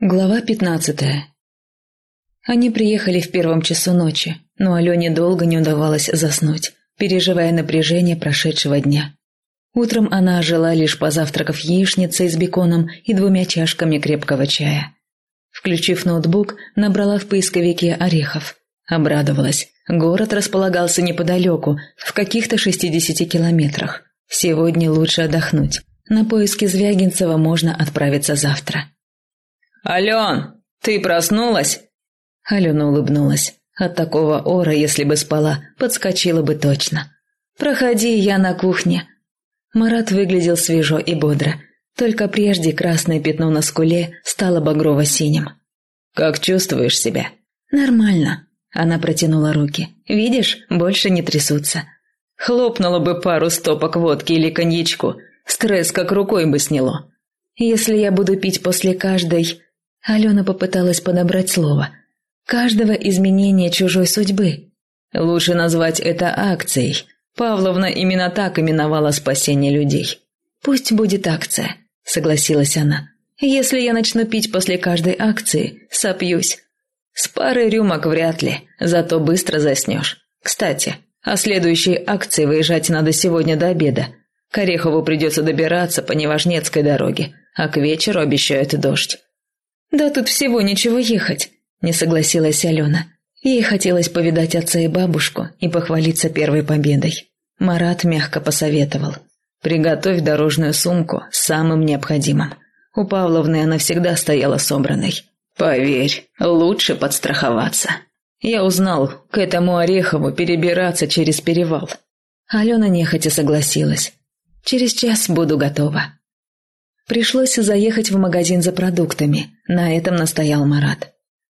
Глава пятнадцатая. Они приехали в первом часу ночи, но Алене долго не удавалось заснуть, переживая напряжение прошедшего дня. Утром она ожила лишь позавтракав яичницей с беконом и двумя чашками крепкого чая. Включив ноутбук, набрала в поисковике орехов. Обрадовалась. Город располагался неподалеку, в каких-то шестидесяти километрах. Сегодня лучше отдохнуть. На поиски Звягинцева можно отправиться завтра. «Ален, ты проснулась?» Алена улыбнулась. От такого ора, если бы спала, подскочила бы точно. «Проходи, я на кухне». Марат выглядел свежо и бодро. Только прежде красное пятно на скуле стало багрово-синим. «Как чувствуешь себя?» «Нормально». Она протянула руки. «Видишь, больше не трясутся». Хлопнула бы пару стопок водки или коньячку. Стресс как рукой бы сняло. Если я буду пить после каждой... Алена попыталась подобрать слово. Каждого изменения чужой судьбы. Лучше назвать это акцией. Павловна именно так именовала спасение людей. Пусть будет акция, согласилась она. Если я начну пить после каждой акции, сопьюсь. С пары рюмок вряд ли, зато быстро заснешь. Кстати, о следующей акции выезжать надо сегодня до обеда. К Орехову придется добираться по Неважнецкой дороге, а к вечеру обещают дождь. «Да тут всего ничего ехать», – не согласилась Алена. Ей хотелось повидать отца и бабушку и похвалиться первой победой. Марат мягко посоветовал. «Приготовь дорожную сумку самым необходимым. У Павловны она всегда стояла собранной. Поверь, лучше подстраховаться. Я узнал, к этому Орехову перебираться через перевал». Алена нехотя согласилась. «Через час буду готова». Пришлось заехать в магазин за продуктами. На этом настоял Марат.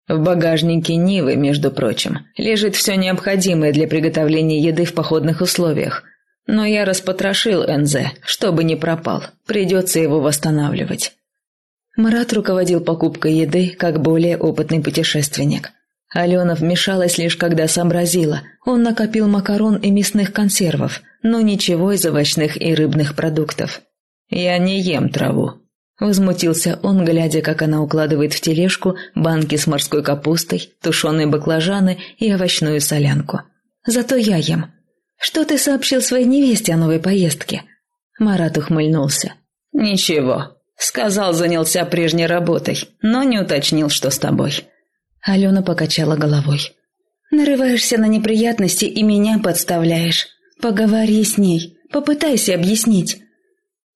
В багажнике Нивы, между прочим, лежит все необходимое для приготовления еды в походных условиях. Но я распотрошил НЗ, чтобы не пропал. Придется его восстанавливать. Марат руководил покупкой еды, как более опытный путешественник. Алена вмешалась лишь когда сообразила. Он накопил макарон и мясных консервов, но ничего из овощных и рыбных продуктов. «Я не ем траву», – возмутился он, глядя, как она укладывает в тележку банки с морской капустой, тушеные баклажаны и овощную солянку. «Зато я ем. Что ты сообщил своей невесте о новой поездке?» Марат ухмыльнулся. «Ничего. Сказал, занялся прежней работой, но не уточнил, что с тобой». Алена покачала головой. «Нарываешься на неприятности и меня подставляешь. Поговори с ней, попытайся объяснить.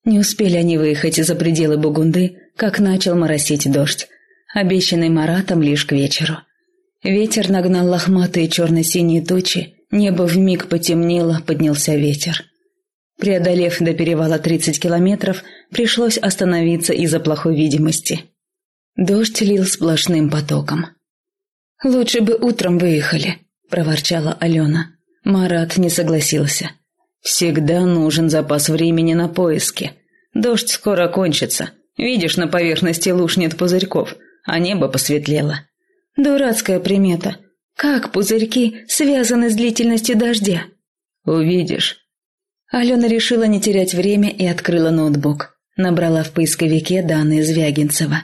Не успели они выехать за пределы Бугунды, как начал моросить дождь, обещанный Маратом лишь к вечеру. Ветер нагнал лохматые черно-синие тучи, небо вмиг потемнело, поднялся ветер. Преодолев до перевала 30 километров, пришлось остановиться из-за плохой видимости. Дождь лил сплошным потоком. «Лучше бы утром выехали», – проворчала Алена. Марат не согласился. Всегда нужен запас времени на поиски. Дождь скоро кончится. Видишь, на поверхности луж нет пузырьков, а небо посветлело. Дурацкая примета. Как пузырьки связаны с длительностью дождя? Увидишь. Алена решила не терять время и открыла ноутбук. Набрала в поисковике данные Звягинцева.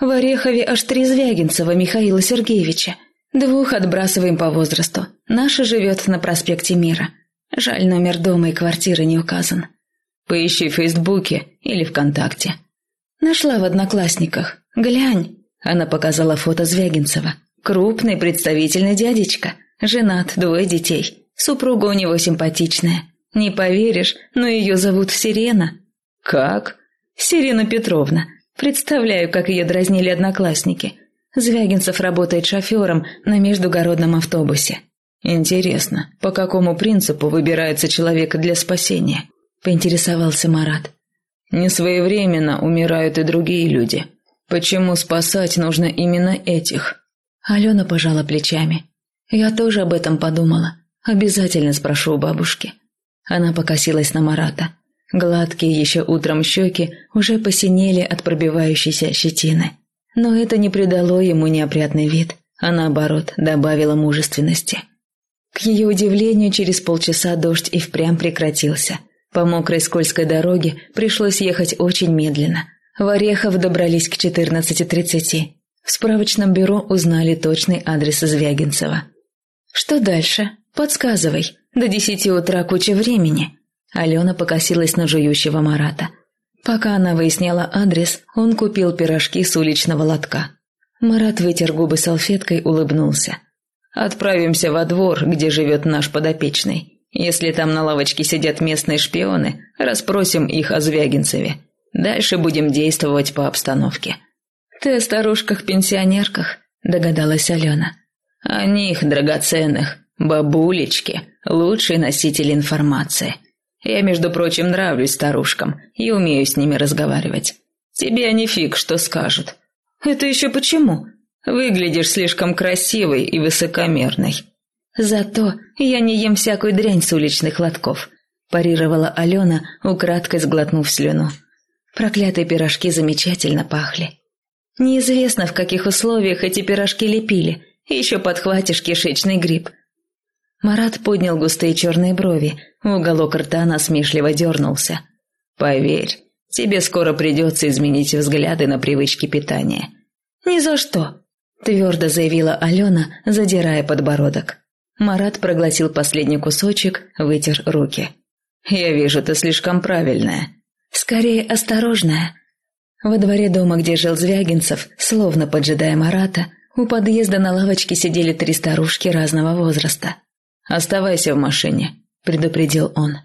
В Орехове аж три Звягинцева Михаила Сергеевича. Двух отбрасываем по возрасту. Наша живет на проспекте Мира. Жаль, номер дома и квартиры не указан. Поищи в Фейсбуке или ВКонтакте. Нашла в Одноклассниках. Глянь. Она показала фото Звягинцева. Крупный, представительный дядечка. Женат, двое детей. Супруга у него симпатичная. Не поверишь, но ее зовут Сирена. Как? Сирена Петровна. Представляю, как ее дразнили одноклассники. Звягинцев работает шофером на междугородном автобусе. «Интересно, по какому принципу выбирается человек для спасения?» – поинтересовался Марат. «Несвоевременно умирают и другие люди. Почему спасать нужно именно этих?» Алена пожала плечами. «Я тоже об этом подумала. Обязательно спрошу у бабушки». Она покосилась на Марата. Гладкие еще утром щеки уже посинели от пробивающейся щетины. Но это не придало ему неопрятный вид, а наоборот добавило мужественности. К ее удивлению, через полчаса дождь и впрямь прекратился. По мокрой скользкой дороге пришлось ехать очень медленно. В Орехов добрались к 14.30. В справочном бюро узнали точный адрес Звягинцева. «Что дальше? Подсказывай. До десяти утра куча времени». Алена покосилась на жующего Марата. Пока она выясняла адрес, он купил пирожки с уличного лотка. Марат вытер губы салфеткой, улыбнулся. «Отправимся во двор, где живет наш подопечный. Если там на лавочке сидят местные шпионы, расспросим их о Звягинцеве. Дальше будем действовать по обстановке». «Ты о старушках-пенсионерках?» – догадалась Алена. «О них, драгоценных, бабулечки, лучший носитель информации. Я, между прочим, нравлюсь старушкам и умею с ними разговаривать. Тебе они фиг что скажут». «Это еще почему?» «Выглядишь слишком красивой и высокомерной». «Зато я не ем всякую дрянь с уличных лотков», – парировала Алена, украдкой сглотнув слюну. Проклятые пирожки замечательно пахли. Неизвестно, в каких условиях эти пирожки лепили. Еще подхватишь кишечный гриб. Марат поднял густые черные брови. Уголок рта насмешливо дернулся. «Поверь, тебе скоро придется изменить взгляды на привычки питания». «Ни за что», – твердо заявила Алена, задирая подбородок. Марат проглотил последний кусочек, вытер руки. «Я вижу, ты слишком правильная». «Скорее осторожная», во дворе дома, где жил Звягинцев, словно поджидая Марата, у подъезда на лавочке сидели три старушки разного возраста. «Оставайся в машине», – предупредил он.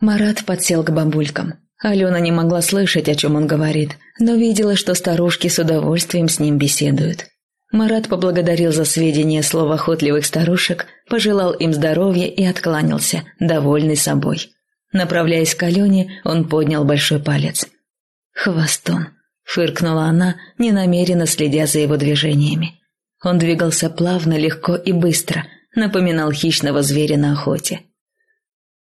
Марат подсел к бабулькам. Алена не могла слышать, о чем он говорит, но видела, что старушки с удовольствием с ним беседуют. Марат поблагодарил за сведения словоохотливых старушек, пожелал им здоровья и откланялся, довольный собой. Направляясь к Алене, он поднял большой палец. «Хвостун», фыркнула она, не намеренно следя за его движениями. Он двигался плавно, легко и быстро, напоминал хищного зверя на охоте.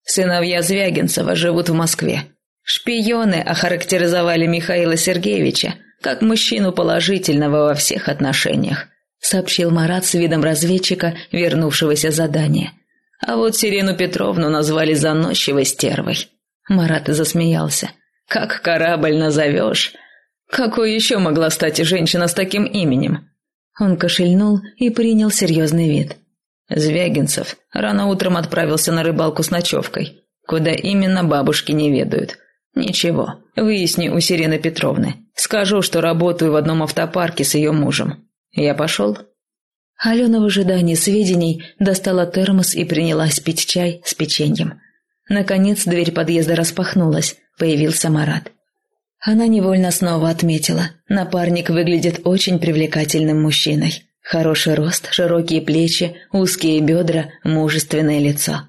Сыновья Звягинцева живут в Москве. Шпионы охарактеризовали Михаила Сергеевича как мужчину положительного во всех отношениях, сообщил Марат с видом разведчика, вернувшегося задания. А вот Сирену Петровну назвали заносчивой стервой. Марат засмеялся. «Как корабль назовешь, какой еще могла стать женщина с таким именем? Он кашельнул и принял серьезный вид. Звягинцев рано утром отправился на рыбалку с ночевкой. Куда именно бабушки не ведают. Ничего, выясни у Сирены Петровны. Скажу, что работаю в одном автопарке с ее мужем. Я пошел?» Алена в ожидании сведений достала термос и принялась пить чай с печеньем. Наконец дверь подъезда распахнулась, появился Марат. Она невольно снова отметила. Напарник выглядит очень привлекательным мужчиной. Хороший рост, широкие плечи, узкие бедра, мужественное лицо.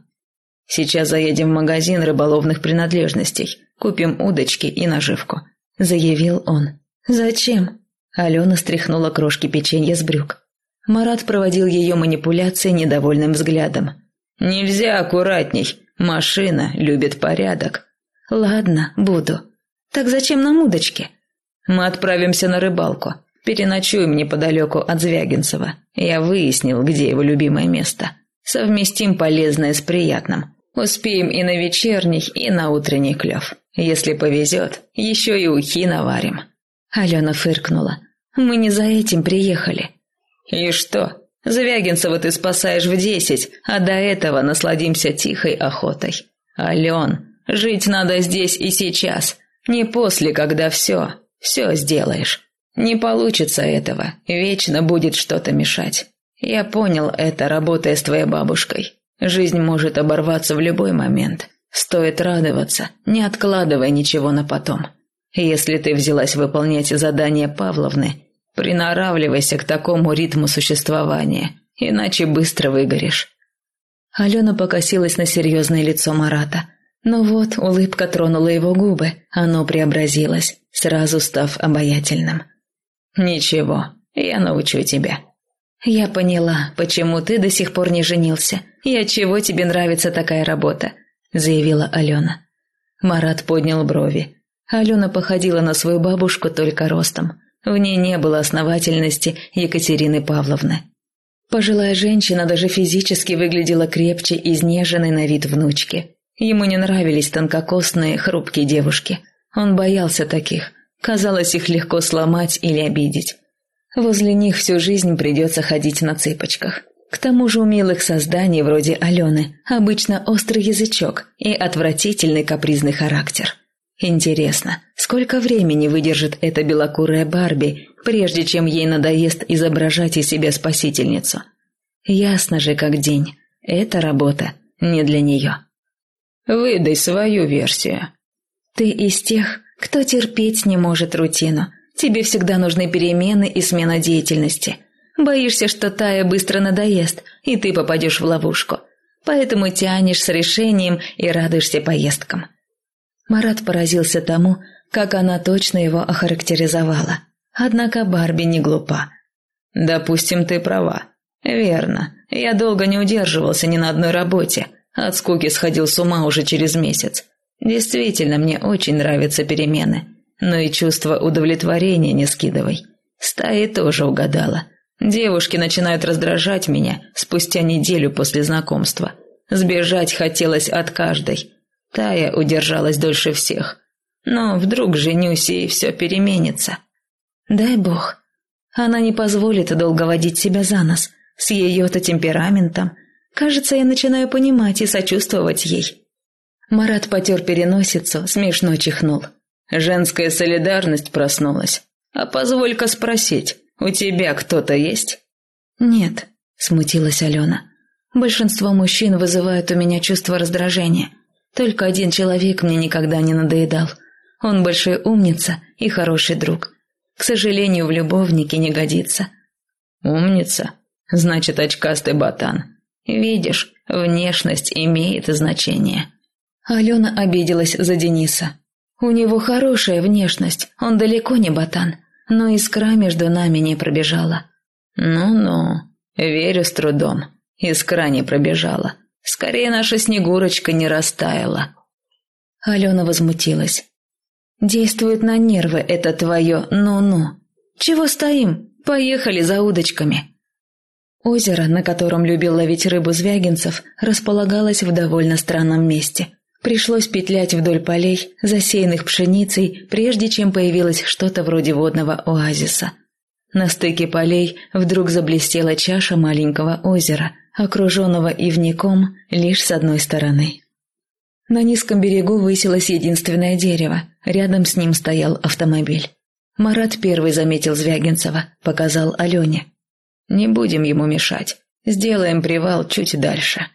«Сейчас заедем в магазин рыболовных принадлежностей, купим удочки и наживку», – заявил он. «Зачем?» Алена стряхнула крошки печенья с брюк. Марат проводил ее манипуляции недовольным взглядом. «Нельзя аккуратней, машина любит порядок». «Ладно, буду», так зачем нам удочки? Мы отправимся на рыбалку. Переночуем неподалеку от Звягинцева. Я выяснил, где его любимое место. Совместим полезное с приятным. Успеем и на вечерний, и на утренний клев. Если повезет, еще и ухи наварим». Алена фыркнула. «Мы не за этим приехали». «И что? Звягинцева ты спасаешь в десять, а до этого насладимся тихой охотой. Ален, жить надо здесь и сейчас, не после, когда все, все сделаешь. Не получится этого, вечно будет что-то мешать. Я понял это, работая с твоей бабушкой. Жизнь может оборваться в любой момент. Стоит радоваться, не откладывая ничего на потом. Если ты взялась выполнять задание Павловны, приноравливайся к такому ритму существования, иначе быстро выгоришь. Алена покосилась на серьезное лицо Марата. Но вот улыбка тронула его губы, оно преобразилось, сразу став обаятельным. «Ничего, я научу тебя». «Я поняла, почему ты до сих пор не женился, и отчего тебе нравится такая работа», – заявила Алена. Марат поднял брови. Алена походила на свою бабушку только ростом. В ней не было основательности Екатерины Павловны. Пожилая женщина даже физически выглядела крепче изнеженной на вид внучки. Ему не нравились тонкокосные, хрупкие девушки. Он боялся таких. Казалось, их легко сломать или обидеть. Возле них всю жизнь придется ходить на цыпочках. К тому же у милых созданий вроде Алены обычно острый язычок и отвратительный капризный характер. Интересно, сколько времени выдержит эта белокурая Барби, прежде чем ей надоест изображать из себя спасительницу? Ясно же, как день. Эта работа не для нее. «Выдай свою версию». «Ты из тех, кто терпеть не может рутину. Тебе всегда нужны перемены и смена деятельности. Боишься, что Тая быстро надоест, и ты попадешь в ловушку. Поэтому тянешь с решением и радуешься поездкам. Марат поразился тому, как она точно его охарактеризовала. Однако Барби не глупа. «Допустим, ты права. Верно. Я долго не удерживался ни на одной работе. От скуки сходил с ума уже через месяц. Действительно, мне очень нравятся перемены. Но и чувство удовлетворения не скидывай. Стаи тоже угадала. Девушки начинают раздражать меня спустя неделю после знакомства. Сбежать хотелось от каждой. Тая удержалась дольше всех. Но вдруг женюсь и все переменится. Дай бог. Она не позволит долго водить себя за нос. С ее-то темпераментом. Кажется, я начинаю понимать и сочувствовать ей. Марат потер переносицу, смешно чихнул. Женская солидарность проснулась. А позволь-ка спросить, у тебя кто-то есть?» «Нет», – смутилась Алена. «Большинство мужчин вызывают у меня чувство раздражения. Только один человек мне никогда не надоедал. Он большой умница и хороший друг. К сожалению, в любовнике не годится». «Умница? Значит, очкастый ботан. Видишь, внешность имеет значение». Алена обиделась за Дениса. «У него хорошая внешность, он далеко не ботан но искра между нами не пробежала. Ну-ну, верю с трудом. Искра не пробежала. Скорее наша Снегурочка не растаяла. Алена возмутилась. Действует на нервы это твое «ну-ну». Чего стоим? Поехали за удочками. Озеро, на котором любил ловить рыбу Звягинцев, располагалось в довольно странном месте – Пришлось петлять вдоль полей, засеянных пшеницей, прежде чем появилось что-то вроде водного оазиса. На стыке полей вдруг заблестела чаша маленького озера, окруженного ивником лишь с одной стороны. На низком берегу высилось единственное дерево, рядом с ним стоял автомобиль. Марат первый заметил Звягинцева, показал Алене. «Не будем ему мешать, сделаем привал чуть дальше».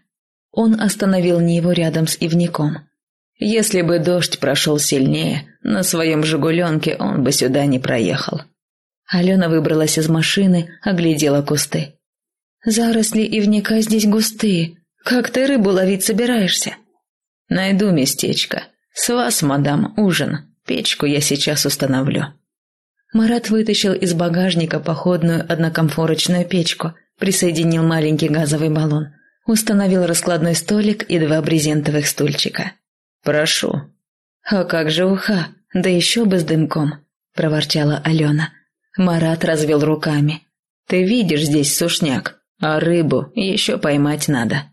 Он остановил Ниву рядом с ивником. Если бы дождь прошел сильнее, на своем «Жигуленке» он бы сюда не проехал. Алена выбралась из машины, оглядела кусты. «Заросли ивника здесь густые. Как ты рыбу ловить собираешься?» «Найду местечко. С вас, мадам, ужин. Печку я сейчас установлю». Марат вытащил из багажника походную однокомфорочную печку, присоединил маленький газовый баллон. Установил раскладной столик и два брезентовых стульчика. «Прошу». «А как же уха? Да еще бы с дымком», – проворчала Алена. Марат развел руками. «Ты видишь здесь сушняк, а рыбу еще поймать надо».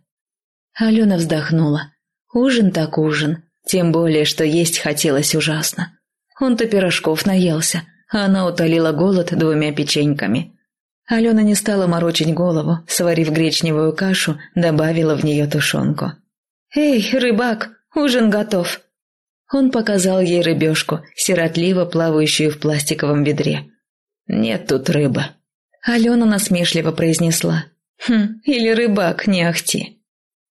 Алена вздохнула. Ужин так ужин, тем более, что есть хотелось ужасно. Он-то пирожков наелся, а она утолила голод двумя печеньками. Алена не стала морочить голову, сварив гречневую кашу, добавила в нее тушенку. «Эй, рыбак, ужин готов!» Он показал ей рыбешку, сиротливо плавающую в пластиковом ведре. «Нет тут рыбы». Алена насмешливо произнесла. «Хм, или рыбак, не ахти».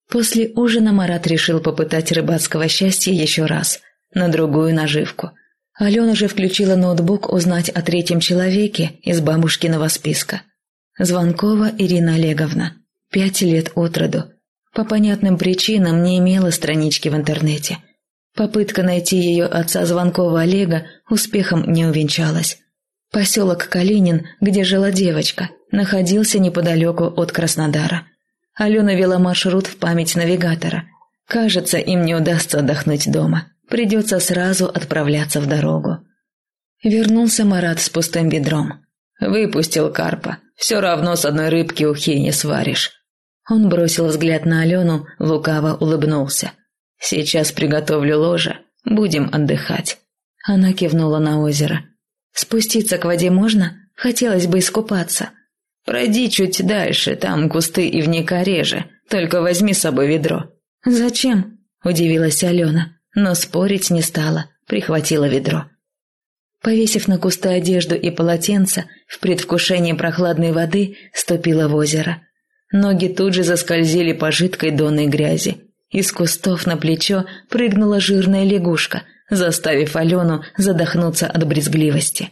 После ужина Марат решил попытать рыбацкого счастья еще раз, на другую наживку – Алена же включила ноутбук узнать о третьем человеке из бабушкиного списка. Звонкова Ирина Олеговна. Пять лет от роду. По понятным причинам не имела странички в интернете. Попытка найти ее отца Звонкова Олега успехом не увенчалась. Поселок Калинин, где жила девочка, находился неподалеку от Краснодара. Алена вела маршрут в память навигатора. Кажется, им не удастся отдохнуть дома. Придется сразу отправляться в дорогу. Вернулся Марат с пустым ведром. Выпустил карпа. Все равно с одной рыбки ухи не сваришь. Он бросил взгляд на Алену, лукаво улыбнулся. Сейчас приготовлю ложе, будем отдыхать. Она кивнула на озеро. «Спуститься к воде можно? Хотелось бы искупаться». «Пройди чуть дальше, там кусты и вника реже, только возьми с собой ведро». «Зачем?» – удивилась Алена, но спорить не стала, прихватила ведро. Повесив на кусты одежду и полотенце, в предвкушении прохладной воды ступила в озеро. Ноги тут же заскользили по жидкой донной грязи. Из кустов на плечо прыгнула жирная лягушка, заставив Алену задохнуться от брезгливости.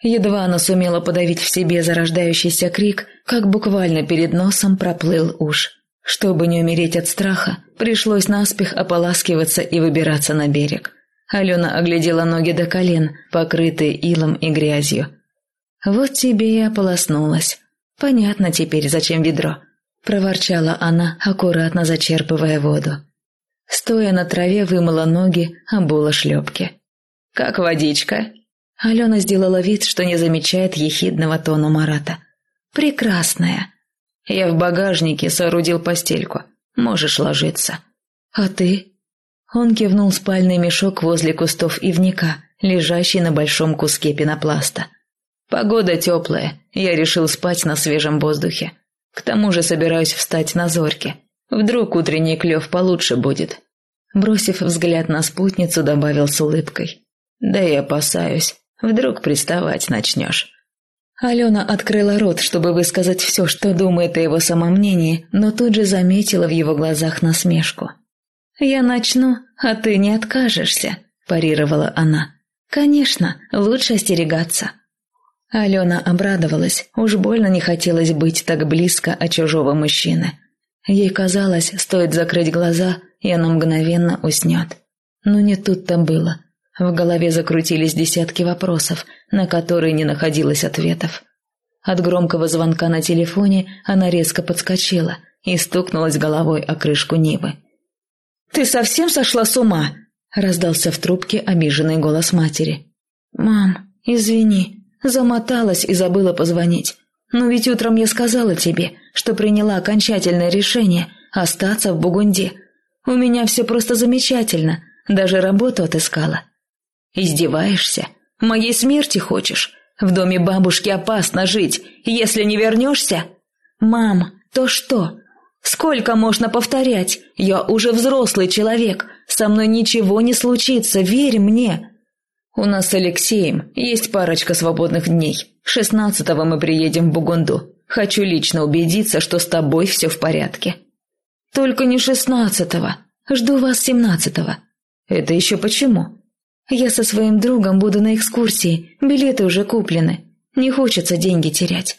Едва она сумела подавить в себе зарождающийся крик, как буквально перед носом проплыл уж. Чтобы не умереть от страха, пришлось наспех ополаскиваться и выбираться на берег. Алена оглядела ноги до колен, покрытые илом и грязью. «Вот тебе и ополоснулась. Понятно теперь, зачем ведро», – проворчала она, аккуратно зачерпывая воду. Стоя на траве, вымыла ноги, обула шлепки. «Как водичка?» Алена сделала вид, что не замечает ехидного тона Марата. «Прекрасная!» «Я в багажнике соорудил постельку. Можешь ложиться». «А ты?» Он кивнул спальный мешок возле кустов ивника, лежащий на большом куске пенопласта. «Погода теплая, я решил спать на свежем воздухе. К тому же собираюсь встать на зорьке. Вдруг утренний клев получше будет». Бросив взгляд на спутницу, добавил с улыбкой. «Да и опасаюсь. Вдруг приставать начнешь». Алена открыла рот, чтобы высказать все, что думает о его самомнении, но тут же заметила в его глазах насмешку. «Я начну, а ты не откажешься», – парировала она. «Конечно, лучше остерегаться». Алена обрадовалась, уж больно не хотелось быть так близко от чужого мужчины. Ей казалось, стоит закрыть глаза, и она мгновенно уснет. Но не тут-то было. В голове закрутились десятки вопросов, на которые не находилось ответов. От громкого звонка на телефоне она резко подскочила и стукнулась головой о крышку Нивы. «Ты совсем сошла с ума?» – раздался в трубке обиженный голос матери. «Мам, извини, замоталась и забыла позвонить. Но ведь утром я сказала тебе, что приняла окончательное решение остаться в Бугунде. У меня все просто замечательно, даже работу отыскала». «Издеваешься? Моей смерти хочешь? В доме бабушки опасно жить, если не вернешься?» «Мам, то что? Сколько можно повторять? Я уже взрослый человек, со мной ничего не случится, верь мне!» «У нас с Алексеем есть парочка свободных дней. Шестнадцатого мы приедем в Бугунду. Хочу лично убедиться, что с тобой все в порядке». «Только не шестнадцатого. Жду вас семнадцатого». «Это еще почему?» Я со своим другом буду на экскурсии, билеты уже куплены. Не хочется деньги терять».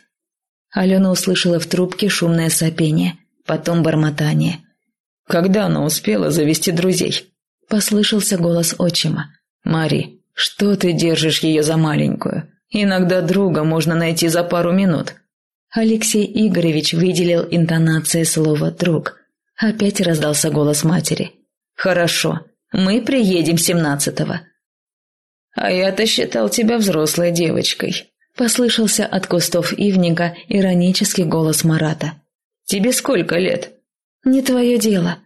Алена услышала в трубке шумное сопение, потом бормотание. «Когда она успела завести друзей?» Послышался голос отчима. «Мари, что ты держишь ее за маленькую? Иногда друга можно найти за пару минут». Алексей Игоревич выделил интонацией слова «друг». Опять раздался голос матери. «Хорошо, мы приедем семнадцатого. «А я-то считал тебя взрослой девочкой», – послышался от кустов ивника иронический голос Марата. «Тебе сколько лет?» «Не твое дело».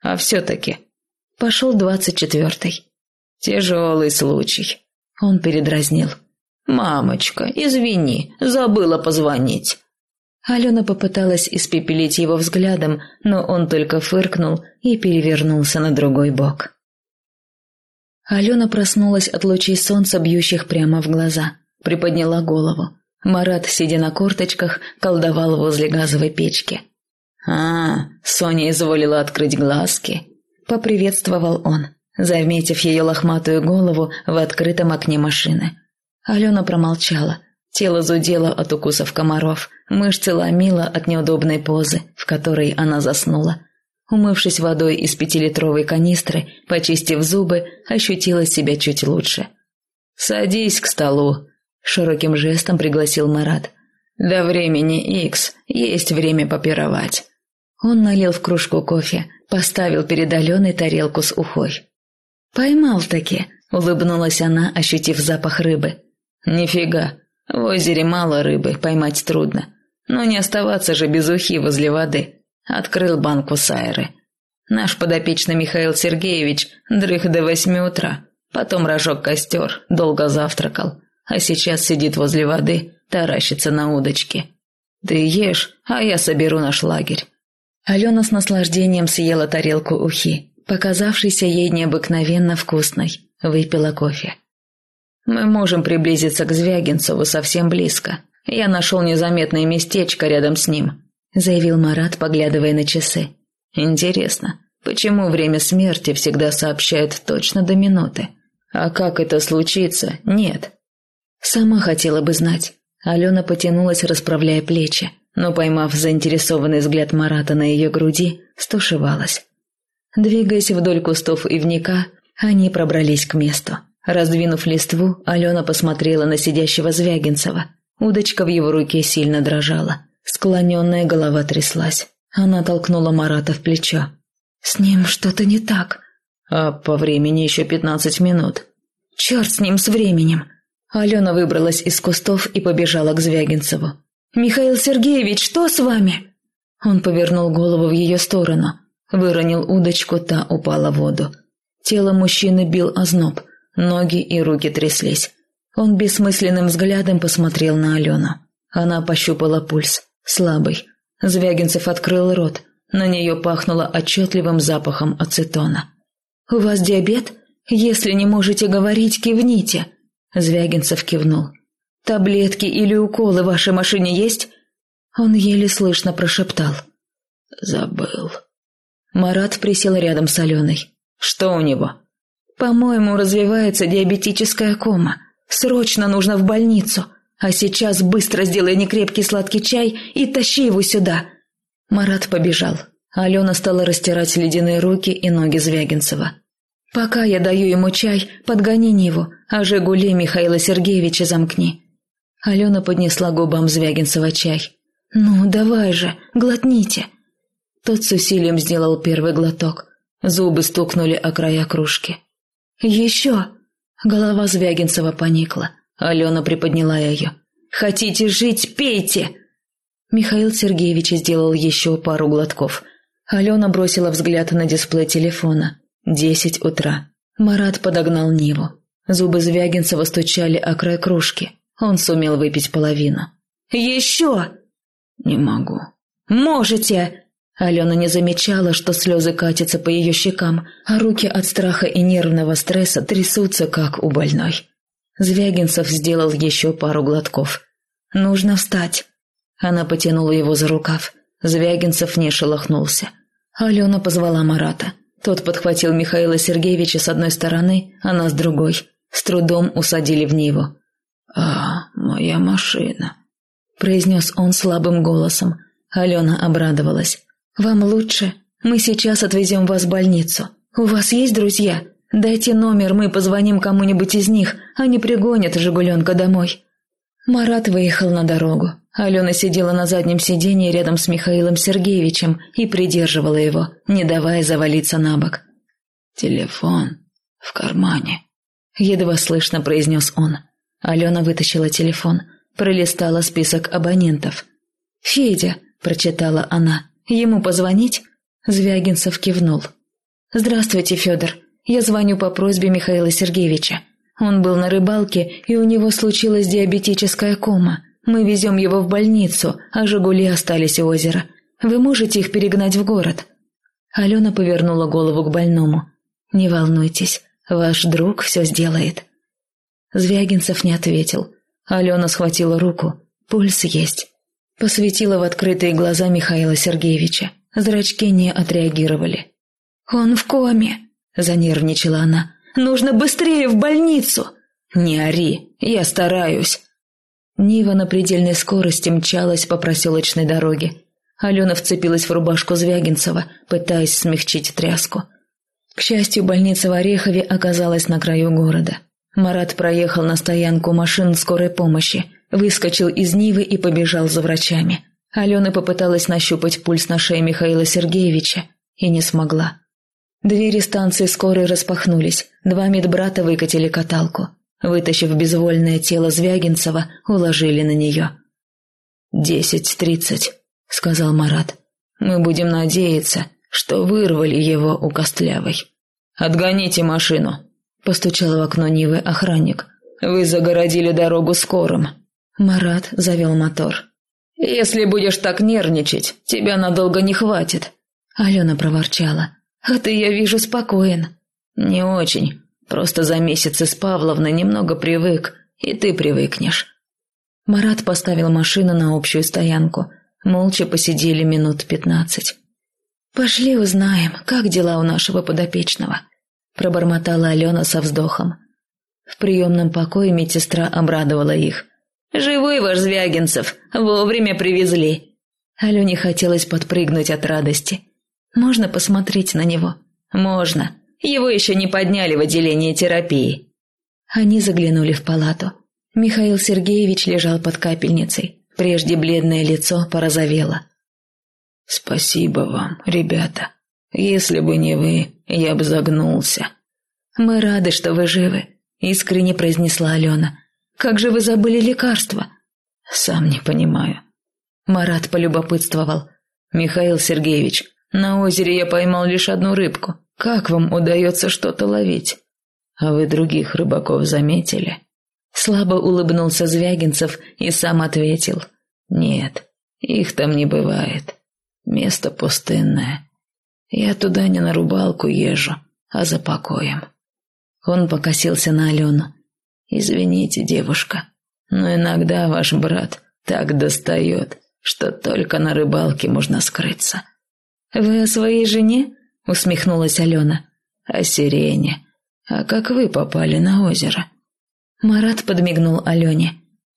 «А все-таки?» Пошел двадцать четвертый. «Тяжелый случай», – он передразнил. «Мамочка, извини, забыла позвонить». Алена попыталась испепелить его взглядом, но он только фыркнул и перевернулся на другой бок. Алена проснулась от лучей солнца, бьющих прямо в глаза. Приподняла голову. Марат, сидя на корточках, колдовал возле газовой печки. «А, Соня изволила открыть глазки», — поприветствовал он, заметив ее лохматую голову в открытом окне машины. Алена промолчала. Тело зудело от укусов комаров, мышцы ломило от неудобной позы, в которой она заснула. Умывшись водой из пятилитровой канистры, почистив зубы, ощутила себя чуть лучше. «Садись к столу», – широким жестом пригласил Марат. «До времени Икс есть время попировать». Он налил в кружку кофе, поставил перед Аленой тарелку с ухой. «Поймал-таки», – улыбнулась она, ощутив запах рыбы. «Нифига, в озере мало рыбы, поймать трудно. Но не оставаться же без ухи возле воды. Открыл банку Сайры. Наш подопечный Михаил Сергеевич дрых до восьми утра. Потом разжег костер, долго завтракал. А сейчас сидит возле воды, таращится на удочке. Ты ешь, а я соберу наш лагерь. Алена с наслаждением съела тарелку ухи, показавшейся ей необыкновенно вкусной, выпила кофе. Мы можем приблизиться к Звягинцеву совсем близко. Я нашел незаметное местечко рядом с ним, заявил Марат, поглядывая на часы. Интересно, почему время смерти всегда сообщают точно до минуты? А как это случится, нет. Сама хотела бы знать. Алена потянулась, расправляя плечи, но, поймав заинтересованный взгляд Марата на ее груди, стушевалась. Двигаясь вдоль кустов ивника, они пробрались к месту. Раздвинув листву, Алена посмотрела на сидящего Звягинцева. Удочка в его руке сильно дрожала. Склоненная голова тряслась. Она толкнула Марата в плечо. «С ним что-то не так». «А по времени еще пятнадцать минут». «Черт с ним, с временем!» Алена выбралась из кустов и побежала к Звягинцеву. «Михаил Сергеевич, что с вами?» Он повернул голову в ее сторону. Выронил удочку, та упала в воду. Тело мужчины бил озноб – Ноги и руки тряслись. Он бессмысленным взглядом посмотрел на Алену. Она пощупала пульс. Слабый. Звягинцев открыл рот. На нее пахнуло отчетливым запахом ацетона. «У вас диабет? Если не можете говорить, кивните!» Звягинцев кивнул. «Таблетки или уколы в вашей машине есть?» Он еле слышно прошептал. «Забыл». Марат присел рядом с Аленой. «Что у него?» По-моему, развивается диабетическая кома. Срочно нужно в больницу. А сейчас быстро сделай некрепкий сладкий чай и тащи его сюда. Марат побежал. Алена стала растирать ледяные руки и ноги Звягинцева. «Пока я даю ему чай, подгони его, а «Жигули» Михаила Сергеевича замкни». Алена поднесла губам Звягинцева чай. «Ну, давай же, глотните». Тот с усилием сделал первый глоток. Зубы стукнули о края кружки. «Еще!» Голова Звягинцева поникла. Алена приподняла ее. «Хотите жить, пейте!» Михаил Сергеевич сделал еще пару глотков. Алена бросила взгляд на дисплей телефона. Десять утра. Марат подогнал Ниву. Зубы Звягинцева стучали о край кружки. Он сумел выпить половину. «Еще!» «Не могу». «Можете!» Алена не замечала, что слезы катятся по ее щекам, а руки от страха и нервного стресса трясутся, как у больной. Звягинцев сделал еще пару глотков. «Нужно встать». Она потянула его за рукав. Звягинцев не шелохнулся. Алена позвала Марата. Тот подхватил Михаила Сергеевича с одной стороны, она с другой. С трудом усадили в Ниву. «А, моя машина», – произнес он слабым голосом. Алена обрадовалась. «Вам лучше? Мы сейчас отвезем вас в больницу. У вас есть друзья? Дайте номер, мы позвоним кому-нибудь из них, они пригонят Жигуленка домой». Марат выехал на дорогу. Алена сидела на заднем сиденье рядом с Михаилом Сергеевичем и придерживала его, не давая завалиться на бок. «Телефон в кармане», — едва слышно произнес он. Алена вытащила телефон, пролистала список абонентов. «Федя», — прочитала она, Ему позвонить?» Звягинцев кивнул. «Здравствуйте, Федор. Я звоню по просьбе Михаила Сергеевича. Он был на рыбалке, и у него случилась диабетическая кома. Мы везем его в больницу, а «Жигули» остались у озера. Вы можете их перегнать в город?» Алена повернула голову к больному. «Не волнуйтесь, ваш друг все сделает». Звягинцев не ответил. Алена схватила руку. Пульс есть. Посветила в открытые глаза Михаила Сергеевича. Зрачки не отреагировали. «Он в коме!» – занервничала она. «Нужно быстрее в больницу!» «Не ори, я стараюсь!» Нива на предельной скорости мчалась по проселочной дороге. Алена вцепилась в рубашку Звягинцева, пытаясь смягчить тряску. К счастью, больница в Орехове оказалась на краю города. Марат проехал на стоянку машин скорой помощи – Выскочил из Нивы и побежал за врачами. Алена попыталась нащупать пульс на шее Михаила Сергеевича и не смогла. Двери станции скорой распахнулись, два медбрата выкатили каталку. Вытащив безвольное тело Звягинцева, уложили на нее. «Десять тридцать», — сказал Марат. «Мы будем надеяться, что вырвали его у Костлявой. Отгоните машину», —– постучал в окно Нивы охранник. «Вы загородили дорогу скорым». Марат завел мотор. «Если будешь так нервничать, тебя надолго не хватит», – Алена проворчала. «А ты, я вижу, спокоен». «Не очень. Просто за месяцы с Павловной немного привык, и ты привыкнешь». Марат поставил машину на общую стоянку. Молча посидели минут пятнадцать. «Пошли узнаем, как дела у нашего подопечного», – пробормотала Алена со вздохом. В приемном покое медсестра обрадовала их. «Живой ваш Звягинцев, вовремя привезли». Алене хотелось подпрыгнуть от радости. «Можно посмотреть на него?» «Можно. Его еще не подняли в отделение терапии». Они заглянули в палату. Михаил Сергеевич лежал под капельницей. Прежде бледное лицо порозовело. «Спасибо вам, ребята. Если бы не вы, я бы загнулся». «Мы рады, что вы живы», — искренне произнесла Алена. «Как же вы забыли лекарства?» «Сам не понимаю». Марат полюбопытствовал. «Михаил Сергеевич, на озере я поймал лишь одну рыбку. Как вам удается что-то ловить? А вы других рыбаков заметили?» Слабо улыбнулся Звягинцев и сам ответил. «Нет, их там не бывает. Место пустынное. Я туда не на рыбалку езжу, а за покоем». Он покосился на Алену. «Извините, девушка, но иногда ваш брат так достает, что только на рыбалке можно скрыться». «Вы о своей жене?» — усмехнулась Алена. «О сирене. А как вы попали на озеро?» Марат подмигнул Алене.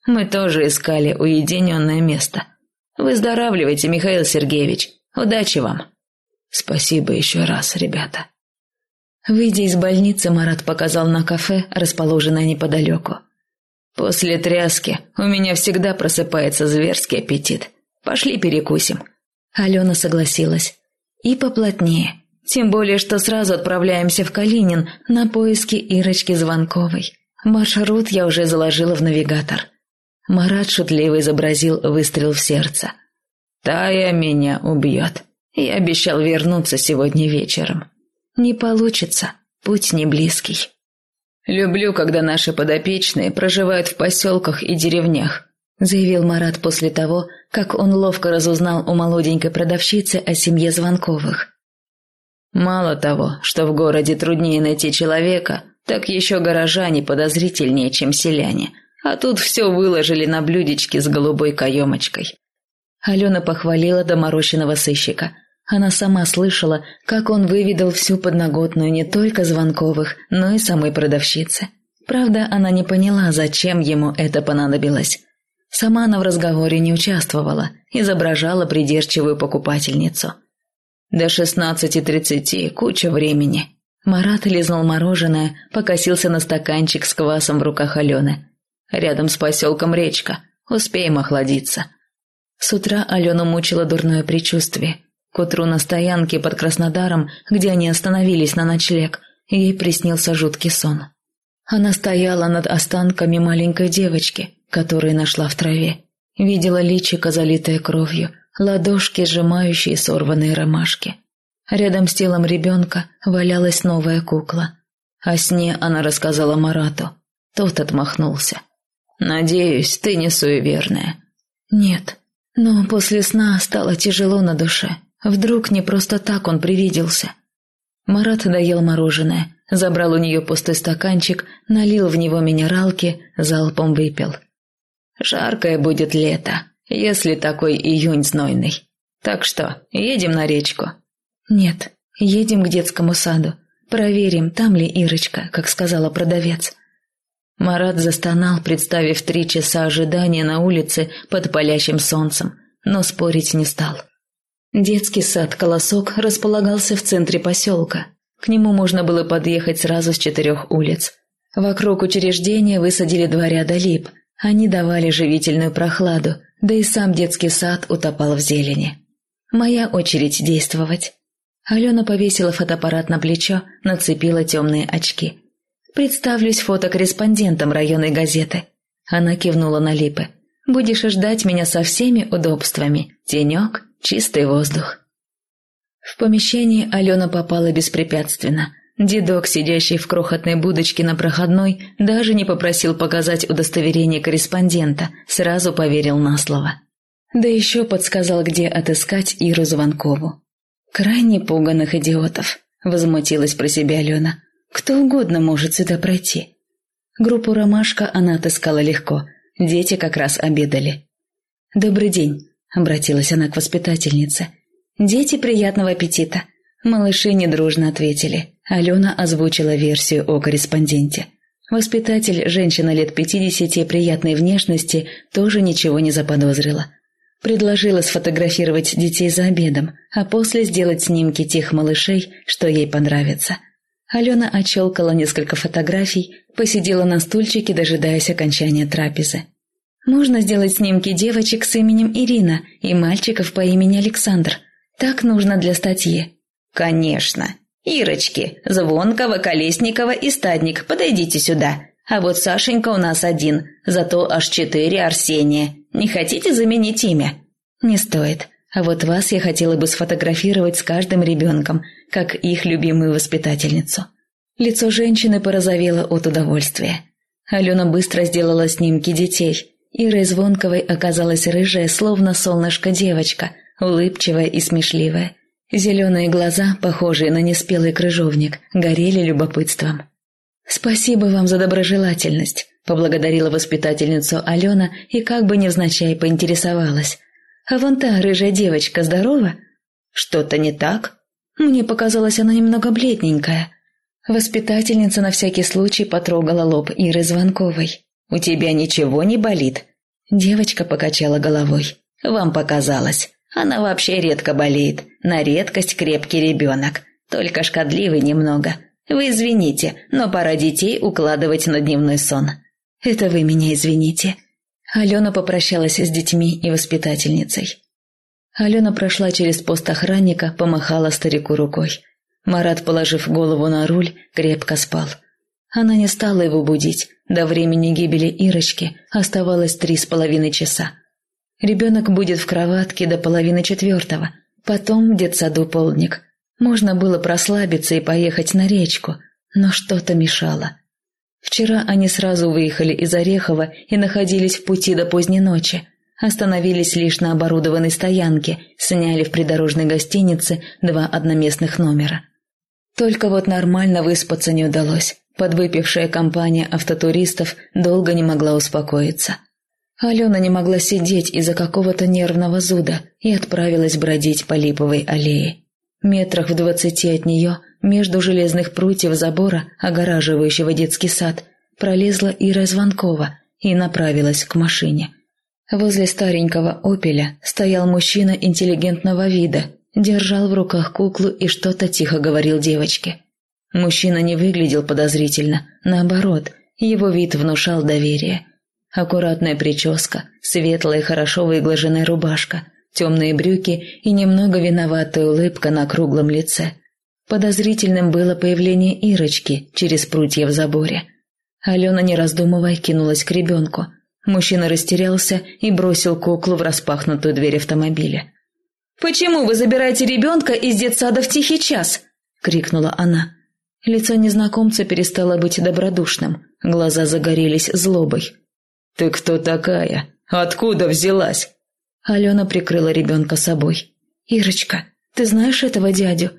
«Мы тоже искали уединенное место. Выздоравливайте, Михаил Сергеевич. Удачи вам!» «Спасибо еще раз, ребята!» Выйдя из больницы, Марат показал на кафе, расположенное неподалеку. «После тряски у меня всегда просыпается зверский аппетит. Пошли перекусим». Алена согласилась. «И поплотнее. Тем более, что сразу отправляемся в Калинин на поиски Ирочки Звонковой». Маршрут я уже заложила в навигатор. Марат шутливо изобразил выстрел в сердце. «Тая меня убьет. Я обещал вернуться сегодня вечером». «Не получится. Путь не близкий». «Люблю, когда наши подопечные проживают в поселках и деревнях», заявил Марат после того, как он ловко разузнал у молоденькой продавщицы о семье Звонковых. «Мало того, что в городе труднее найти человека, так еще горожане подозрительнее, чем селяне. А тут все выложили на блюдечке с голубой каемочкой. Алена похвалила доморощенного сыщика. Она сама слышала, как он выведал всю подноготную не только Звонковых, но и самой продавщицы. Правда, она не поняла, зачем ему это понадобилось. Сама она в разговоре не участвовала, изображала придирчивую покупательницу. До шестнадцати тридцати куча времени. Марат лизнул мороженое, покосился на стаканчик с квасом в руках Алены. «Рядом с поселком речка. Успеем охладиться». С утра Алену мучило дурное предчувствие. К утру на стоянке под Краснодаром, где они остановились на ночлег, ей приснился жуткий сон. Она стояла над останками маленькой девочки, которую нашла в траве. Видела личико, залитое кровью, ладошки, сжимающие сорванные ромашки. Рядом с телом ребенка валялась новая кукла. О сне она рассказала Марату. Тот отмахнулся. «Надеюсь, ты не суеверная». «Нет, но после сна стало тяжело на душе. Вдруг не просто так он привиделся». Марат доел мороженое, забрал у нее пустой стаканчик, налил в него минералки, залпом выпил. «Жаркое будет лето, если такой июнь знойный. Так что, едем на речку?» «Нет, едем к детскому саду. Проверим, там ли Ирочка, как сказала продавец». Марат застонал, представив три часа ожидания на улице под палящим солнцем, но спорить не стал. Детский сад «Колосок» располагался в центре поселка. К нему можно было подъехать сразу с четырех улиц. Вокруг учреждения высадили два ряда лип. Они давали живительную прохладу, да и сам детский сад утопал в зелени. Моя очередь действовать. Алена повесила фотоаппарат на плечо, нацепила темные очки. «Представлюсь фотокорреспондентом районной газеты». Она кивнула на липы. «Будешь ждать меня со всеми удобствами. Тенек, чистый воздух». В помещение Алена попала беспрепятственно. Дедок, сидящий в крохотной будочке на проходной, даже не попросил показать удостоверение корреспондента, сразу поверил на слово. Да еще подсказал, где отыскать Иру Звонкову. «Крайне пуганных идиотов», — возмутилась про себя Алена. «Кто угодно может сюда пройти». Группу «Ромашка» она отыскала легко. Дети как раз обедали. «Добрый день», — обратилась она к воспитательнице. «Дети, приятного аппетита». Малыши недружно ответили. Алена озвучила версию о корреспонденте. Воспитатель, женщина лет пятидесяти приятной внешности, тоже ничего не заподозрила. Предложила сфотографировать детей за обедом, а после сделать снимки тех малышей, что ей понравится. Алена отщелкала несколько фотографий, посидела на стульчике, дожидаясь окончания трапезы. «Можно сделать снимки девочек с именем Ирина и мальчиков по имени Александр. Так нужно для статьи». «Конечно. Ирочки, Звонкова, Колесникова и Стадник, подойдите сюда. А вот Сашенька у нас один, зато аж четыре Арсения. Не хотите заменить имя?» «Не стоит. А вот вас я хотела бы сфотографировать с каждым ребенком, как их любимую воспитательницу». Лицо женщины порозовело от удовольствия. Алена быстро сделала снимки детей. Ира Звонковой оказалась рыжая, словно солнышко девочка, улыбчивая и смешливая. Зеленые глаза, похожие на неспелый крыжовник, горели любопытством. «Спасибо вам за доброжелательность», – поблагодарила воспитательницу Алена и как бы невзначай поинтересовалась. «А вон та рыжая девочка здорова?» «Что-то не так?» Мне показалось, она немного бледненькая. Воспитательница на всякий случай потрогала лоб Иры Звонковой. «У тебя ничего не болит?» Девочка покачала головой. «Вам показалось. Она вообще редко болеет. На редкость крепкий ребенок. Только шкодливый немного. Вы извините, но пора детей укладывать на дневной сон. Это вы меня извините. Алена попрощалась с детьми и воспитательницей. Алена прошла через пост охранника, помахала старику рукой. Марат, положив голову на руль, крепко спал. Она не стала его будить. До времени гибели Ирочки оставалось три с половиной часа. Ребенок будет в кроватке до половины четвертого, потом в детсаду полдник, можно было прослабиться и поехать на речку, но что-то мешало. Вчера они сразу выехали из Орехова и находились в пути до поздней ночи. Остановились лишь на оборудованной стоянке, сняли в придорожной гостинице два одноместных номера. Только вот нормально выспаться не удалось. Подвыпившая компания автотуристов долго не могла успокоиться. Алена не могла сидеть из-за какого-то нервного зуда и отправилась бродить по липовой аллее. Метрах в двадцати от нее, между железных прутьев забора, огораживающего детский сад, пролезла Ира Звонкова и направилась к машине. Возле старенького «Опеля» стоял мужчина интеллигентного вида, держал в руках куклу и что-то тихо говорил девочке. Мужчина не выглядел подозрительно, наоборот, его вид внушал доверие. Аккуратная прическа, светлая хорошо выглаженная рубашка – темные брюки и немного виноватая улыбка на круглом лице. Подозрительным было появление Ирочки через прутья в заборе. Алена, не раздумывая, кинулась к ребенку. Мужчина растерялся и бросил куклу в распахнутую дверь автомобиля. «Почему вы забираете ребенка из детсада в тихий час?» – крикнула она. Лицо незнакомца перестало быть добродушным, глаза загорелись злобой. «Ты кто такая? Откуда взялась?» Алена прикрыла ребенка собой. «Ирочка, ты знаешь этого дядю?»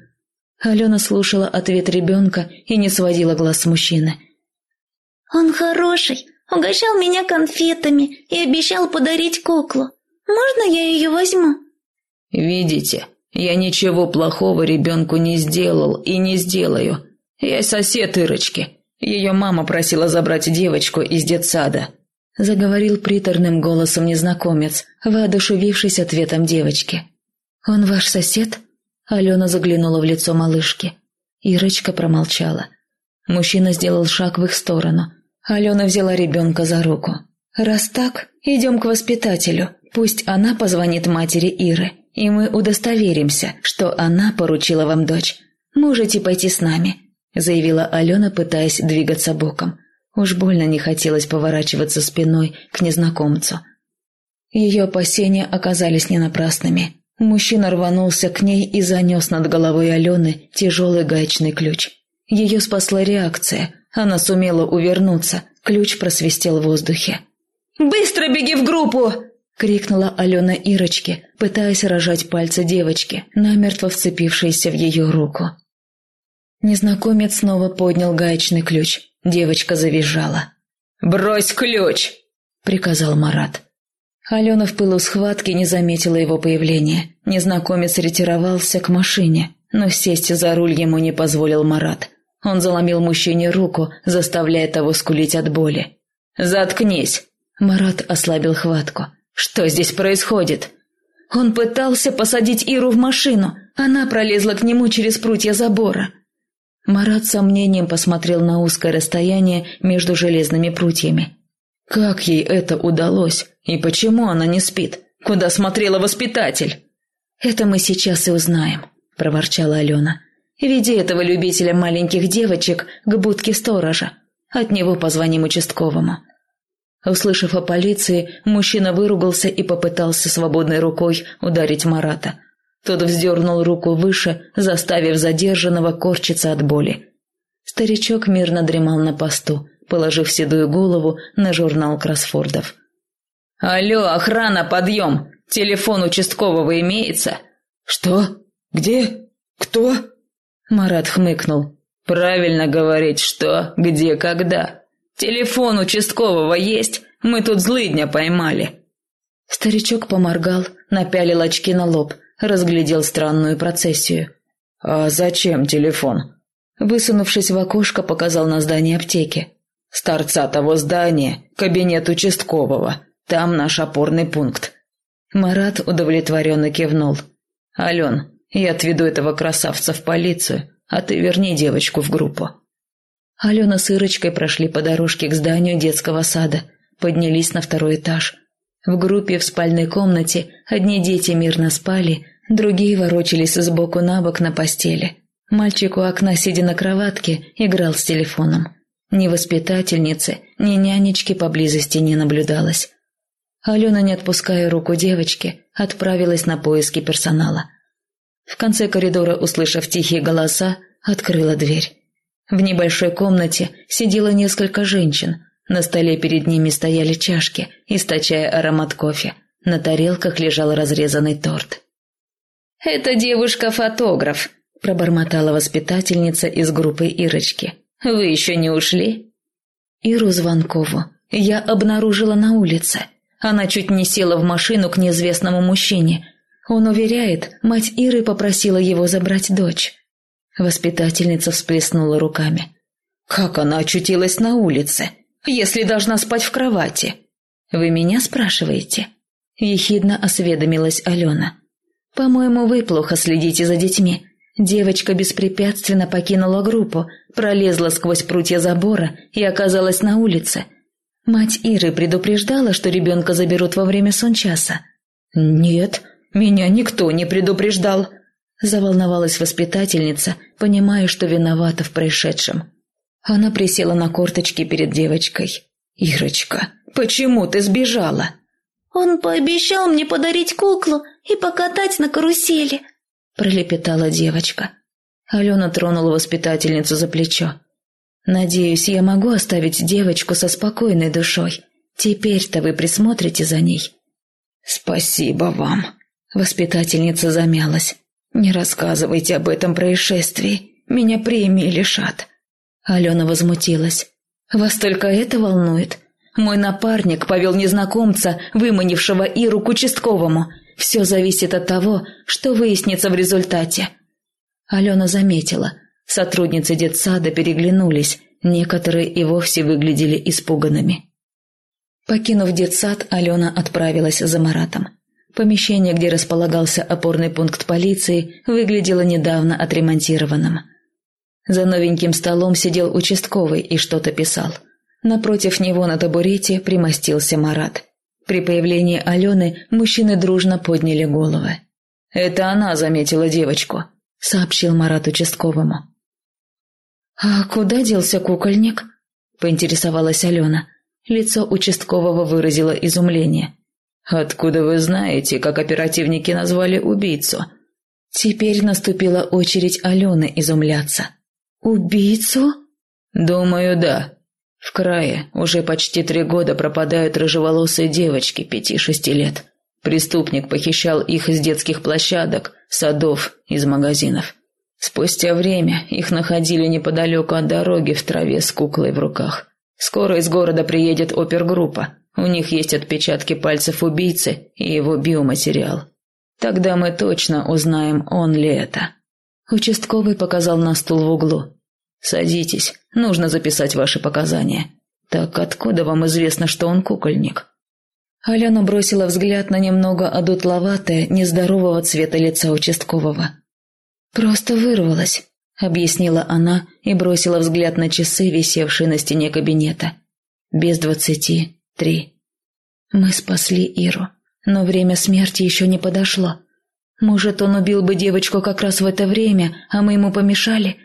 Алена слушала ответ ребенка и не сводила глаз с мужчины. «Он хороший, угощал меня конфетами и обещал подарить куклу. Можно я ее возьму?» «Видите, я ничего плохого ребенку не сделал и не сделаю. Я сосед Ирочки. Ее мама просила забрать девочку из детсада заговорил приторным голосом незнакомец, воодушевившись ответом девочки. «Он ваш сосед?» Алена заглянула в лицо малышки. Ирочка промолчала. Мужчина сделал шаг в их сторону. Алена взяла ребенка за руку. «Раз так, идем к воспитателю. Пусть она позвонит матери Иры, и мы удостоверимся, что она поручила вам дочь. Можете пойти с нами», заявила Алена, пытаясь двигаться боком. Уж больно не хотелось поворачиваться спиной к незнакомцу. Ее опасения оказались не напрасными. Мужчина рванулся к ней и занес над головой Алены тяжелый гаечный ключ. Ее спасла реакция. Она сумела увернуться. Ключ просвистел в воздухе. «Быстро беги в группу!» — крикнула Алена Ирочке, пытаясь рожать пальцы девочки, намертво вцепившиеся в ее руку. Незнакомец снова поднял гаечный ключ. Девочка завизжала. «Брось ключ!» — приказал Марат. Алена в пылу схватки не заметила его появления. Незнакомец ретировался к машине, но сесть за руль ему не позволил Марат. Он заломил мужчине руку, заставляя того скулить от боли. «Заткнись!» Марат ослабил хватку. «Что здесь происходит?» Он пытался посадить Иру в машину. Она пролезла к нему через прутья забора. Марат с сомнением посмотрел на узкое расстояние между железными прутьями. Как ей это удалось? И почему она не спит? Куда смотрела воспитатель? Это мы сейчас и узнаем, проворчала Алена. Веди этого любителя маленьких девочек к будке сторожа. От него позвоним участковому. Услышав о полиции, мужчина выругался и попытался свободной рукой ударить Марата. Тот вздернул руку выше, заставив задержанного корчиться от боли. Старичок мирно дремал на посту, положив седую голову на журнал кроссфордов. «Алло, охрана, подъем! Телефон участкового имеется?» «Что? Где? Кто?» Марат хмыкнул. «Правильно говорить, что, где, когда. Телефон участкового есть? Мы тут злыдня поймали». Старичок поморгал, напялил очки на лоб, разглядел странную процессию. «А зачем телефон?» Высунувшись в окошко, показал на здание аптеки. «С торца того здания, кабинет участкового. Там наш опорный пункт». Марат удовлетворенно кивнул. «Ален, я отведу этого красавца в полицию, а ты верни девочку в группу». Алена с Ирочкой прошли по дорожке к зданию детского сада, поднялись на второй этаж. В группе в спальной комнате одни дети мирно спали, другие ворочались сбоку на бок на постели. Мальчик у окна, сидя на кроватке, играл с телефоном. Ни воспитательницы, ни нянечки поблизости не наблюдалось. Алена, не отпуская руку девочки, отправилась на поиски персонала. В конце коридора, услышав тихие голоса, открыла дверь. В небольшой комнате сидело несколько женщин. На столе перед ними стояли чашки, источая аромат кофе. На тарелках лежал разрезанный торт. «Это девушка-фотограф», – пробормотала воспитательница из группы Ирочки. «Вы еще не ушли?» Иру Звонкову я обнаружила на улице. Она чуть не села в машину к неизвестному мужчине. Он уверяет, мать Иры попросила его забрать дочь. Воспитательница всплеснула руками. «Как она очутилась на улице, если должна спать в кровати?» «Вы меня спрашиваете?» Ехидно осведомилась Алена. «По-моему, вы плохо следите за детьми. Девочка беспрепятственно покинула группу, пролезла сквозь прутья забора и оказалась на улице. Мать Иры предупреждала, что ребенка заберут во время сончаса. «Нет, меня никто не предупреждал», Заволновалась воспитательница, понимая, что виновата в происшедшем. Она присела на корточки перед девочкой. «Ирочка, почему ты сбежала?» «Он пообещал мне подарить куклу и покатать на карусели», – пролепетала девочка. Алена тронула воспитательницу за плечо. «Надеюсь, я могу оставить девочку со спокойной душой. Теперь-то вы присмотрите за ней». «Спасибо вам», – воспитательница замялась. «Не рассказывайте об этом происшествии. Меня премии лишат». Алена возмутилась. «Вас только это волнует? Мой напарник повел незнакомца, выманившего Иру к участковому. Все зависит от того, что выяснится в результате». Алена заметила. Сотрудницы детсада переглянулись, некоторые и вовсе выглядели испуганными. Покинув детсад, Алена отправилась за Маратом. Помещение, где располагался опорный пункт полиции, выглядело недавно отремонтированным. За новеньким столом сидел участковый и что-то писал. Напротив него на табурете примостился Марат. При появлении Алены мужчины дружно подняли головы. «Это она заметила девочку», — сообщил Марат участковому. «А куда делся кукольник?» — поинтересовалась Алена. Лицо участкового выразило изумление. «Откуда вы знаете, как оперативники назвали убийцу?» Теперь наступила очередь Алены изумляться. Убийцу? Думаю, да. В крае уже почти три года пропадают рыжеволосые девочки пяти-шести лет. Преступник похищал их из детских площадок, садов, из магазинов. Спустя время их находили неподалеку от дороги в траве с куклой в руках. Скоро из города приедет опергруппа. У них есть отпечатки пальцев убийцы и его биоматериал. Тогда мы точно узнаем, он ли это. Участковый показал на стул в углу. «Садитесь, нужно записать ваши показания. Так откуда вам известно, что он кукольник?» Алена бросила взгляд на немного одутловатое, нездорового цвета лица участкового. «Просто вырвалась», — объяснила она и бросила взгляд на часы, висевшие на стене кабинета. «Без двадцати три». «Мы спасли Иру, но время смерти еще не подошло. Может, он убил бы девочку как раз в это время, а мы ему помешали?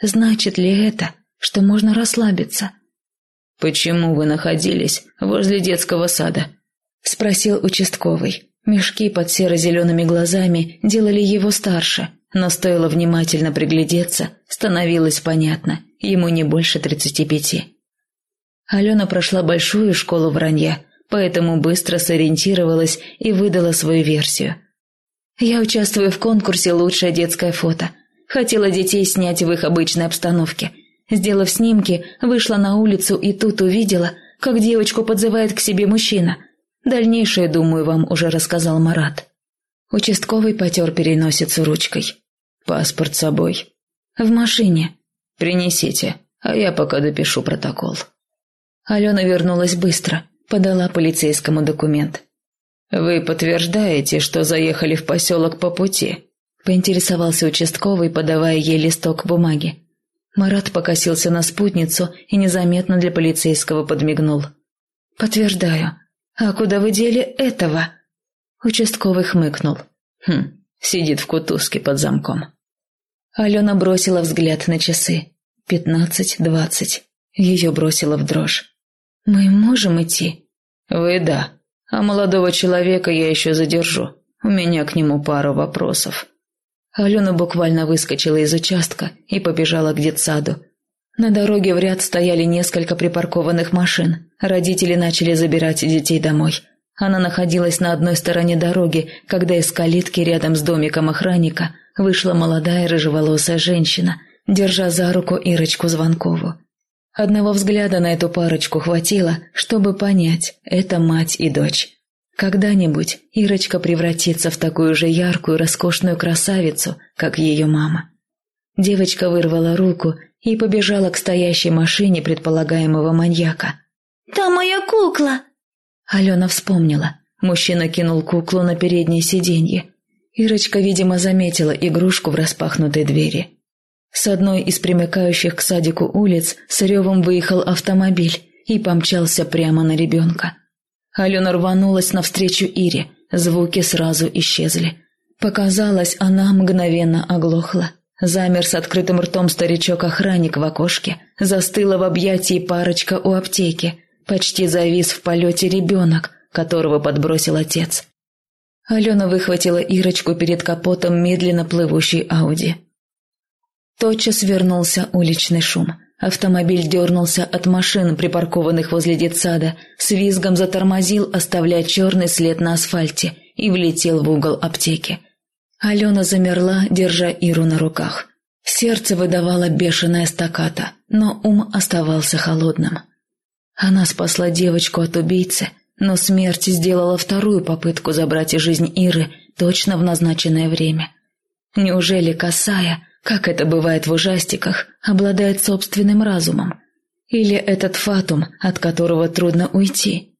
Значит ли это, что можно расслабиться?» «Почему вы находились возле детского сада?» — спросил участковый. Мешки под серо-зелеными глазами делали его старше, но стоило внимательно приглядеться, становилось понятно, ему не больше тридцати пяти. Алена прошла большую школу вранья, поэтому быстро сориентировалась и выдала свою версию. «Я участвую в конкурсе «Лучшее детское фото». Хотела детей снять в их обычной обстановке. Сделав снимки, вышла на улицу и тут увидела, как девочку подзывает к себе мужчина – Дальнейшее, думаю, вам уже рассказал Марат. Участковый потер переносицу ручкой. Паспорт с собой. В машине. Принесите, а я пока допишу протокол. Алена вернулась быстро, подала полицейскому документ. «Вы подтверждаете, что заехали в поселок по пути?» Поинтересовался участковый, подавая ей листок бумаги. Марат покосился на спутницу и незаметно для полицейского подмигнул. «Подтверждаю. «А куда вы дели этого?» Участковый хмыкнул. «Хм, сидит в кутузке под замком». Алена бросила взгляд на часы. Пятнадцать, двадцать. Ее бросило в дрожь. «Мы можем идти?» «Вы да. А молодого человека я еще задержу. У меня к нему пара вопросов». Алена буквально выскочила из участка и побежала к детсаду. На дороге в ряд стояли несколько припаркованных машин. Родители начали забирать детей домой. Она находилась на одной стороне дороги, когда из калитки рядом с домиком охранника вышла молодая рыжеволосая женщина, держа за руку Ирочку Звонкову. Одного взгляда на эту парочку хватило, чтобы понять – это мать и дочь. Когда-нибудь Ирочка превратится в такую же яркую, роскошную красавицу, как ее мама. Девочка вырвала руку и побежала к стоящей машине предполагаемого маньяка. «Там моя кукла!» Алена вспомнила. Мужчина кинул куклу на переднее сиденье. Ирочка, видимо, заметила игрушку в распахнутой двери. С одной из примыкающих к садику улиц с ревом выехал автомобиль и помчался прямо на ребенка. Алена рванулась навстречу Ире, звуки сразу исчезли. Показалось, она мгновенно оглохла. Замер с открытым ртом старичок-охранник в окошке, застыла в объятии парочка у аптеки, почти завис в полете ребенок, которого подбросил отец. Алена выхватила Ирочку перед капотом медленно плывущей Ауди. Тотчас вернулся уличный шум. Автомобиль дернулся от машин, припаркованных возле детсада, с визгом затормозил, оставляя черный след на асфальте, и влетел в угол аптеки. Алена замерла, держа Иру на руках. Сердце выдавало бешеное стаката, но ум оставался холодным. Она спасла девочку от убийцы, но смерть сделала вторую попытку забрать жизнь Иры точно в назначенное время. Неужели Касая, как это бывает в ужастиках, обладает собственным разумом? Или этот фатум, от которого трудно уйти?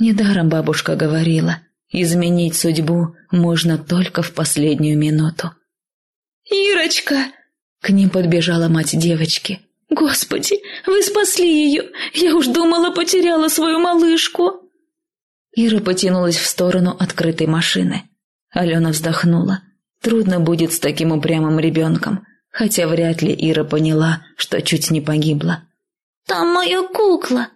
Недаром бабушка говорила – Изменить судьбу можно только в последнюю минуту. «Ирочка!» К ним подбежала мать девочки. «Господи, вы спасли ее! Я уж думала, потеряла свою малышку!» Ира потянулась в сторону открытой машины. Алена вздохнула. Трудно будет с таким упрямым ребенком, хотя вряд ли Ира поняла, что чуть не погибла. «Там моя кукла!»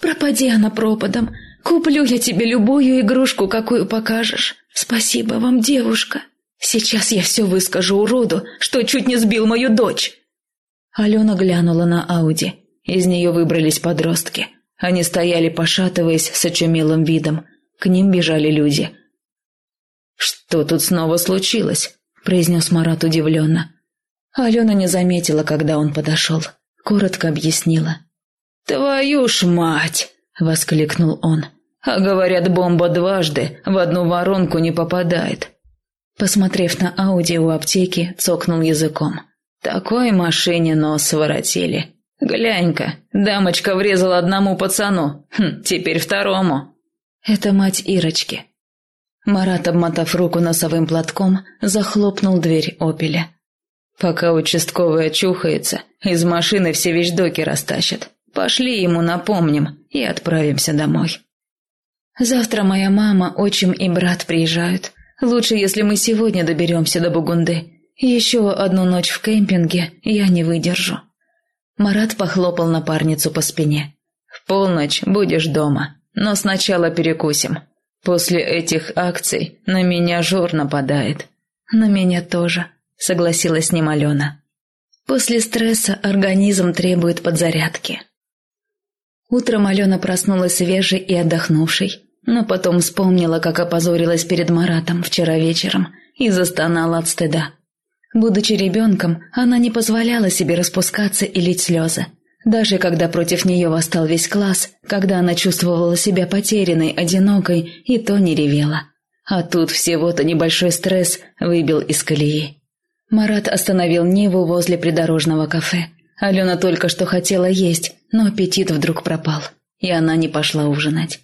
«Пропади она пропадом! Куплю я тебе любую игрушку, какую покажешь. Спасибо вам, девушка. Сейчас я все выскажу уроду, что чуть не сбил мою дочь. Алена глянула на Ауди. Из нее выбрались подростки. Они стояли, пошатываясь, с очумелым видом. К ним бежали люди. «Что тут снова случилось?» – произнес Марат удивленно. Алена не заметила, когда он подошел. Коротко объяснила. «Твою ж мать!» – воскликнул он. «А говорят, бомба дважды в одну воронку не попадает». Посмотрев на Ауди у аптеки, цокнул языком. «Такой машине нос своротили. Глянь-ка, дамочка врезала одному пацану, хм, теперь второму». «Это мать Ирочки». Марат, обмотав руку носовым платком, захлопнул дверь «Опеля». «Пока участковый очухается, из машины все вещдоки растащат. Пошли ему напомним и отправимся домой. Завтра моя мама, отчим и брат приезжают. Лучше, если мы сегодня доберемся до Бугунды. Еще одну ночь в кемпинге я не выдержу. Марат похлопал напарницу по спине. В полночь будешь дома, но сначала перекусим. После этих акций на меня жор нападает. На меня тоже, согласилась с ним Алена. После стресса организм требует подзарядки. Утром Алена проснулась свежей и отдохнувшей, но потом вспомнила, как опозорилась перед Маратом вчера вечером и застонала от стыда. Будучи ребенком, она не позволяла себе распускаться и лить слезы. Даже когда против нее восстал весь класс, когда она чувствовала себя потерянной, одинокой, и то не ревела. А тут всего-то небольшой стресс выбил из колеи. Марат остановил Ниву возле придорожного кафе. Алена только что хотела есть, но аппетит вдруг пропал, и она не пошла ужинать.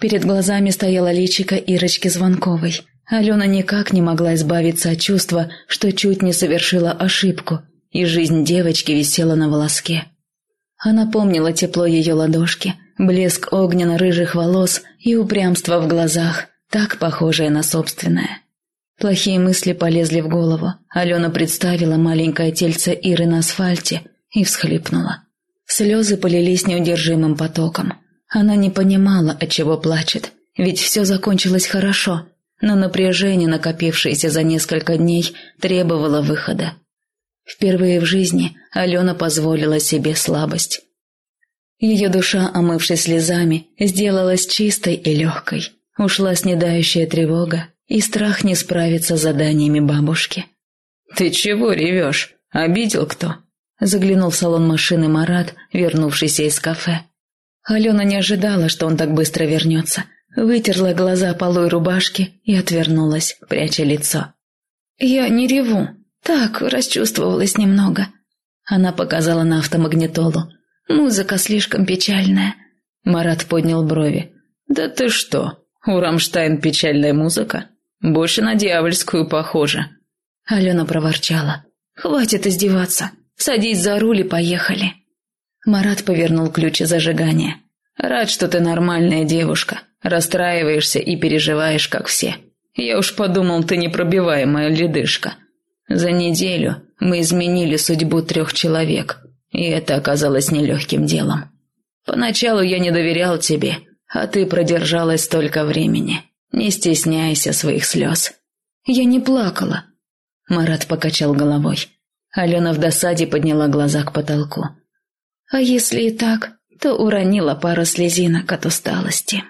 Перед глазами стояла личика Ирочки Звонковой. Алена никак не могла избавиться от чувства, что чуть не совершила ошибку, и жизнь девочки висела на волоске. Она помнила тепло ее ладошки, блеск огненно-рыжих волос и упрямство в глазах, так похожее на собственное. Плохие мысли полезли в голову. Алена представила маленькое тельце Иры на асфальте и всхлипнула. Слезы полились неудержимым потоком. Она не понимала, от чего плачет, ведь все закончилось хорошо, но напряжение, накопившееся за несколько дней, требовало выхода. Впервые в жизни Алена позволила себе слабость. Ее душа, омывшись слезами, сделалась чистой и легкой. Ушла снедающая тревога и страх не справиться с заданиями бабушки. «Ты чего ревешь? Обидел кто?» Заглянул в салон машины Марат, вернувшийся из кафе. Алена не ожидала, что он так быстро вернется. Вытерла глаза полой рубашки и отвернулась, пряча лицо. «Я не реву. Так, расчувствовалась немного». Она показала на автомагнитолу. «Музыка слишком печальная». Марат поднял брови. «Да ты что? У Рамштайн печальная музыка? Больше на дьявольскую похоже». Алена проворчала. «Хватит издеваться. Садись за руль и поехали». Марат повернул ключи зажигания. «Рад, что ты нормальная девушка. Расстраиваешься и переживаешь, как все. Я уж подумал, ты непробиваемая ледышка. За неделю мы изменили судьбу трех человек, и это оказалось нелегким делом. Поначалу я не доверял тебе, а ты продержалась столько времени. Не стесняйся своих слез». «Я не плакала». Марат покачал головой. Алена в досаде подняла глаза к потолку. А если и так, то уронила пару слезинок от усталости.